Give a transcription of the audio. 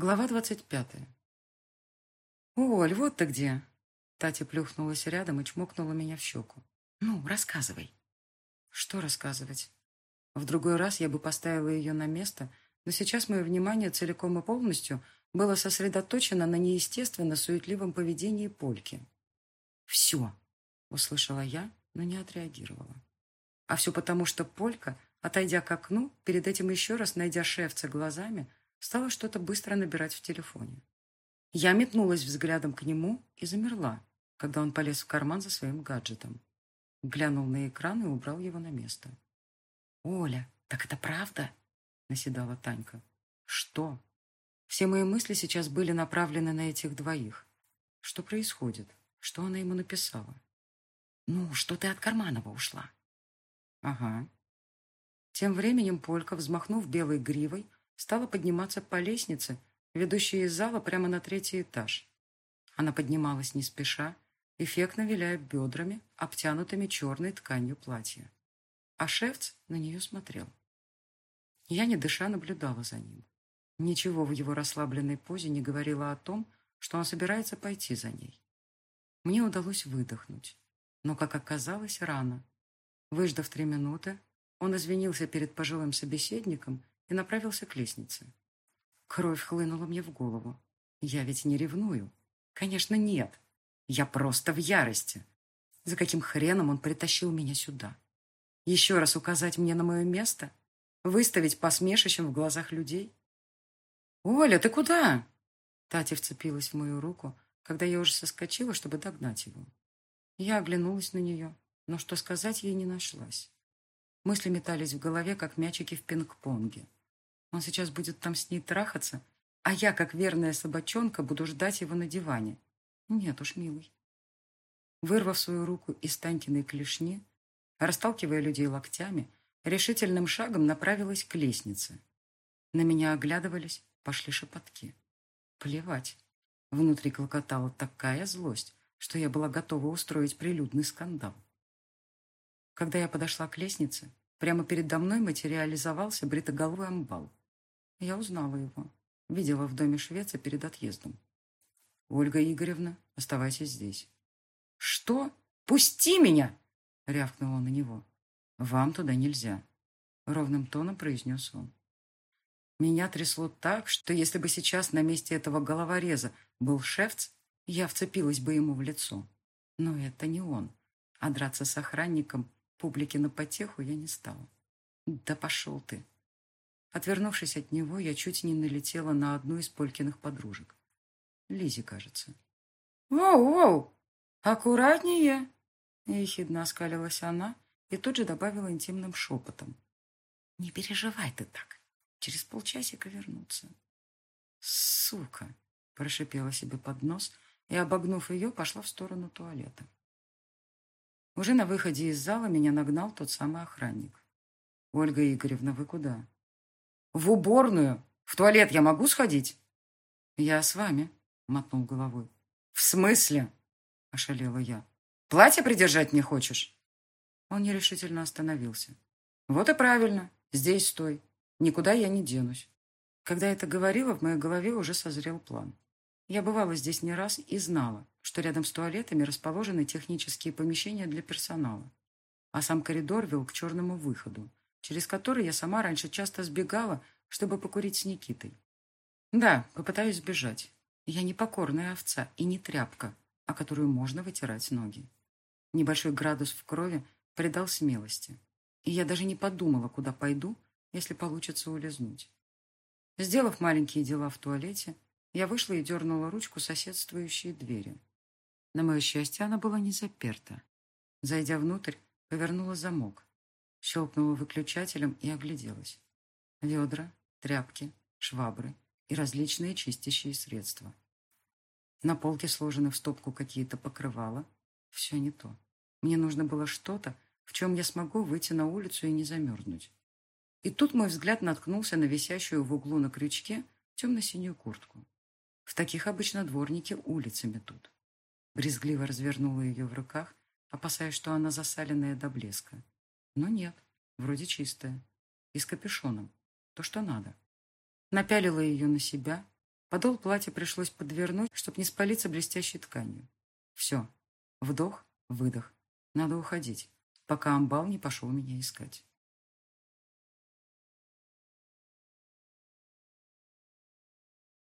Глава двадцать пятая. «Оль, вот ты где!» Татья плюхнулась рядом и чмокнула меня в щеку. «Ну, рассказывай». «Что рассказывать?» В другой раз я бы поставила ее на место, но сейчас мое внимание целиком и полностью было сосредоточено на неестественно суетливом поведении Польки. «Все!» — услышала я, но не отреагировала. А все потому, что Полька, отойдя к окну, перед этим еще раз найдя шефца глазами, стала что-то быстро набирать в телефоне. Я метнулась взглядом к нему и замерла, когда он полез в карман за своим гаджетом. Глянул на экран и убрал его на место. «Оля, так это правда?» — наседала Танька. «Что?» Все мои мысли сейчас были направлены на этих двоих. Что происходит? Что она ему написала? «Ну, что ты от Карманова ушла?» «Ага». Тем временем Полька, взмахнув белой гривой, стала подниматься по лестнице, ведущей из зала прямо на третий этаж. Она поднималась не спеша, эффектно виляя бедрами, обтянутыми черной тканью платья. А шефц на нее смотрел. Я, не дыша, наблюдала за ним. Ничего в его расслабленной позе не говорило о том, что он собирается пойти за ней. Мне удалось выдохнуть, но, как оказалось, рано. Выждав три минуты, он извинился перед пожилым собеседником и направился к лестнице. Кровь хлынула мне в голову. Я ведь не ревную. Конечно, нет. Я просто в ярости. За каким хреном он притащил меня сюда? Еще раз указать мне на мое место? Выставить посмешищем в глазах людей? «Оля, ты куда?» Татья вцепилась в мою руку, когда я уже соскочила, чтобы догнать его. Я оглянулась на нее, но что сказать ей не нашлась. Мысли метались в голове, как мячики в пинг-понге. Он сейчас будет там с ней трахаться, а я, как верная собачонка, буду ждать его на диване. Нет уж, милый. Вырвав свою руку из Танькиной клешни, расталкивая людей локтями, решительным шагом направилась к лестнице. На меня оглядывались, пошли шепотки. Плевать. Внутри клокотала такая злость, что я была готова устроить прилюдный скандал. Когда я подошла к лестнице, прямо передо мной материализовался бритоголовый амбал. Я узнала его. Видела в доме швеца перед отъездом. «Ольга Игоревна, оставайтесь здесь». «Что? Пусти меня!» — рявкнула на него. «Вам туда нельзя», — ровным тоном произнес он. Меня трясло так, что если бы сейчас на месте этого головореза был шефц, я вцепилась бы ему в лицо. Но это не он. А драться с охранником публике на потеху я не стала. Да пошел ты. Отвернувшись от него, я чуть не налетела на одну из Полькиных подружек. Лизе, кажется. «Воу-воу! Аккуратнее!» Ехидно оскалилась она и тут же добавила интимным шепотом. «Не переживай ты так. Через полчасика вернуться». «Сука!» – прошипела себе под нос и, обогнув ее, пошла в сторону туалета. Уже на выходе из зала меня нагнал тот самый охранник. «Ольга Игоревна, вы куда?» В уборную? В туалет я могу сходить? Я с вами, мотнул головой. В смысле? Ошалела я. Платье придержать не хочешь? Он нерешительно остановился. Вот и правильно. Здесь стой. Никуда я не денусь. Когда это говорила, в моей голове уже созрел план. Я бывала здесь не раз и знала, что рядом с туалетами расположены технические помещения для персонала. А сам коридор вел к черному выходу, через который я сама раньше часто сбегала, чтобы покурить с Никитой. Да, попытаюсь сбежать. Я не покорная овца и не тряпка, о которую можно вытирать ноги. Небольшой градус в крови придал смелости, и я даже не подумала, куда пойду, если получится улизнуть. Сделав маленькие дела в туалете, я вышла и дернула ручку соседствующей двери. На мое счастье, она была не заперта. Зайдя внутрь, повернула замок, Щелкнула выключателем и огляделась. Ведра, тряпки, швабры и различные чистящие средства. На полке сложены в стопку какие-то покрывала. Все не то. Мне нужно было что-то, в чем я смогу выйти на улицу и не замерзнуть. И тут мой взгляд наткнулся на висящую в углу на крючке темно-синюю куртку. В таких обычно дворники улицами тут. Брезгливо развернула ее в руках, опасаясь, что она засаленная до блеска. Но нет, вроде чистая. И с капюшоном. То, что надо. Напялила ее на себя, Подол платья пришлось подвернуть, чтобы не спалиться блестящей тканью. Все. Вдох, выдох. Надо уходить, пока амбал не пошел меня искать.